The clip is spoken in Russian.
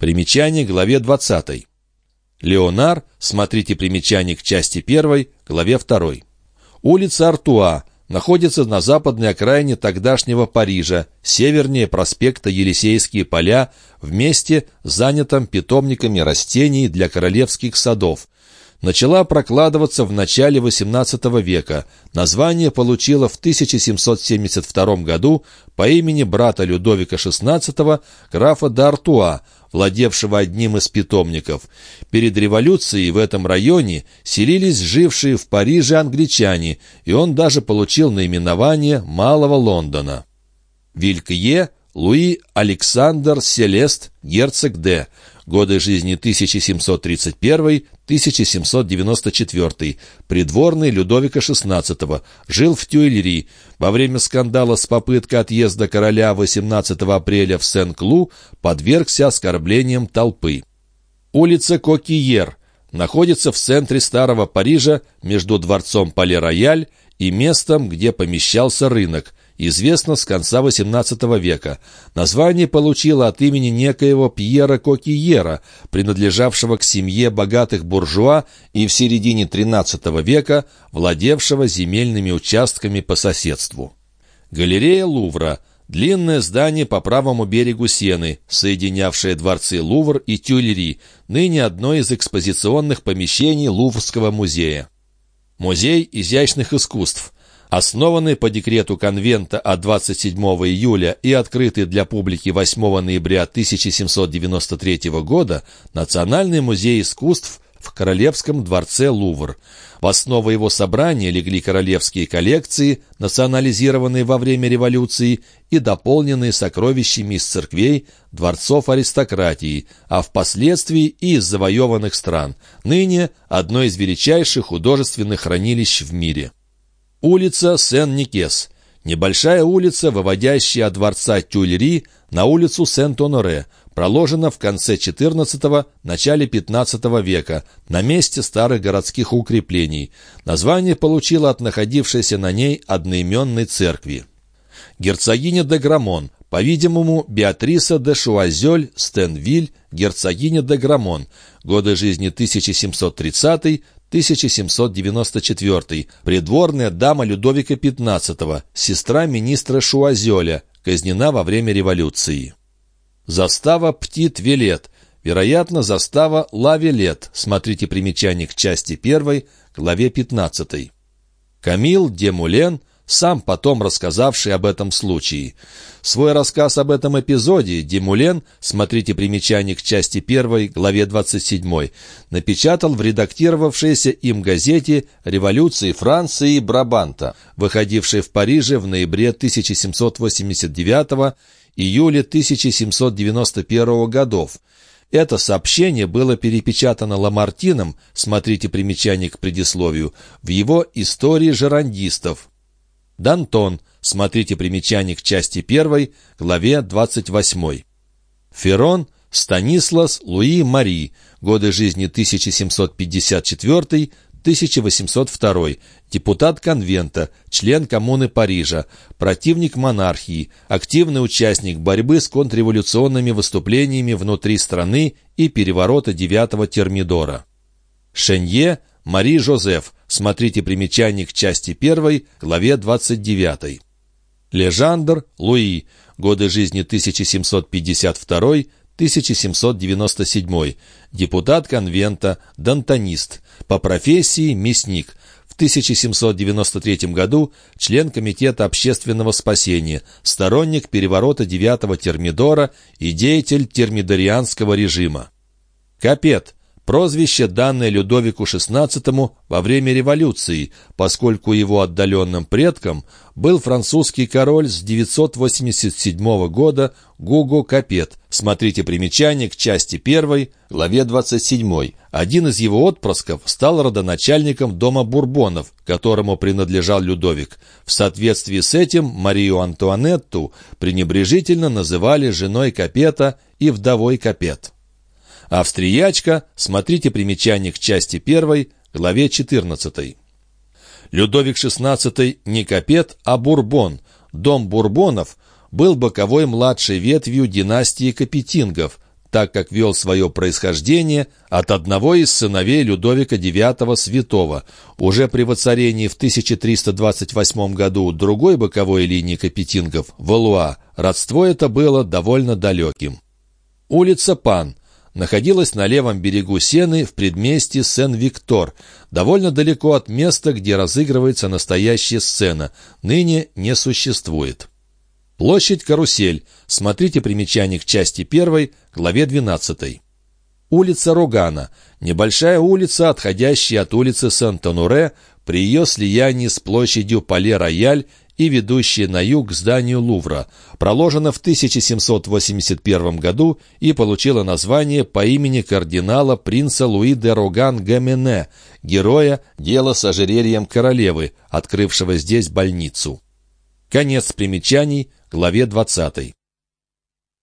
Примечание главе 20. Леонар, смотрите примечание к части 1, главе 2. Улица Артуа находится на западной окраине тогдашнего Парижа, севернее проспекта Елисейские поля, в месте, занятом питомниками растений для королевских садов. Начала прокладываться в начале XVIII века. Название получила в 1772 году по имени брата Людовика XVI, графа д'Артуа, владевшего одним из питомников. Перед революцией в этом районе селились жившие в Париже англичане, и он даже получил наименование Малого Лондона. Вилькье Луи Александр Селест, герцог Д., годы жизни 1731-1794, придворный Людовика XVI, жил в Тюильри. Во время скандала с попыткой отъезда короля 18 апреля в Сен-Клу подвергся оскорблениям толпы. Улица Кокиер находится в центре Старого Парижа между дворцом Пале-Рояль и местом, где помещался рынок – известно с конца XVIII века. Название получило от имени некоего Пьера Кокиера, принадлежавшего к семье богатых буржуа и в середине XIII века владевшего земельными участками по соседству. Галерея Лувра – длинное здание по правому берегу Сены, соединявшее дворцы Лувр и Тюильри, ныне одно из экспозиционных помещений Луврского музея. Музей изящных искусств – Основанный по декрету конвента от 27 июля и открытый для публики 8 ноября 1793 года, Национальный музей искусств в Королевском дворце Лувр. В основу его собрания легли королевские коллекции, национализированные во время революции и дополненные сокровищами из церквей, дворцов аристократии, а впоследствии и из завоеванных стран, ныне одно из величайших художественных хранилищ в мире. Улица Сен-Никес. Небольшая улица, выводящая от дворца Тюльри на улицу Сент-Оноре, проложена в конце XIV – начале XV века, на месте старых городских укреплений. Название получила от находившейся на ней одноименной церкви. Герцогиня де Грамон, по-видимому, Беатриса де Шуазель Стенвиль, герцогиня де Грамон, годы жизни 1730 1794, придворная дама Людовика XV, сестра министра Шуазеля, казнена во время революции. Застава Птит-Вилет, вероятно, застава Ла-Вилет, смотрите примечание к части 1, главе 15. Камил Демулен, сам потом рассказавший об этом случае. Свой рассказ об этом эпизоде Демулен, смотрите примечание к части 1, главе 27, напечатал в редактировавшейся им газете «Революции Франции и Брабанта», выходившей в Париже в ноябре 1789 июле 1791 годов. Это сообщение было перепечатано Ламартином, смотрите примечание к предисловию, в его «Истории жерандистов», Дантон. Смотрите примечание к части 1, главе 28. Ферон Станислас Луи Мари. Годы жизни 1754-1802. Депутат конвента, член коммуны Парижа, противник монархии, активный участник борьбы с контрреволюционными выступлениями внутри страны и переворота 9-го Термидора. Шенье Мари Жозеф. Смотрите примечание к части 1, главе 29. Лежандр Луи. Годы жизни 1752-1797. Депутат конвента, дантонист. По профессии мясник. В 1793 году член Комитета общественного спасения, сторонник переворота 9-го Термидора и деятель термидорианского режима. Капет Прозвище, данное Людовику XVI во время революции, поскольку его отдаленным предком был французский король с 987 года Гуго Капет. Смотрите примечание к части 1, главе 27. Один из его отпрысков стал родоначальником дома Бурбонов, которому принадлежал Людовик. В соответствии с этим Марию Антуанетту пренебрежительно называли женой Капета и вдовой Капет. Австриячка, смотрите примечание к части 1, главе 14. Людовик XVI не Капет, а Бурбон. Дом Бурбонов был боковой младшей ветвью династии Капетингов, так как вел свое происхождение от одного из сыновей Людовика IX Святого. Уже при воцарении в 1328 году другой боковой линии капетингов, Валуа, родство это было довольно далеким. Улица Пан находилась на левом берегу Сены в предместье Сен-Виктор, довольно далеко от места, где разыгрывается настоящая сцена, ныне не существует. Площадь Карусель. Смотрите примечание к части 1, главе 12. Улица Рогана. Небольшая улица, отходящая от улицы Сент-Онуре, при ее слиянии с площадью Пале-Рояль и ведущая на юг к зданию Лувра, проложена в 1781 году и получила название по имени кардинала принца Луи де Роган Гамене, героя дела с ожерельем королевы, открывшего здесь больницу. Конец примечаний, главе 20.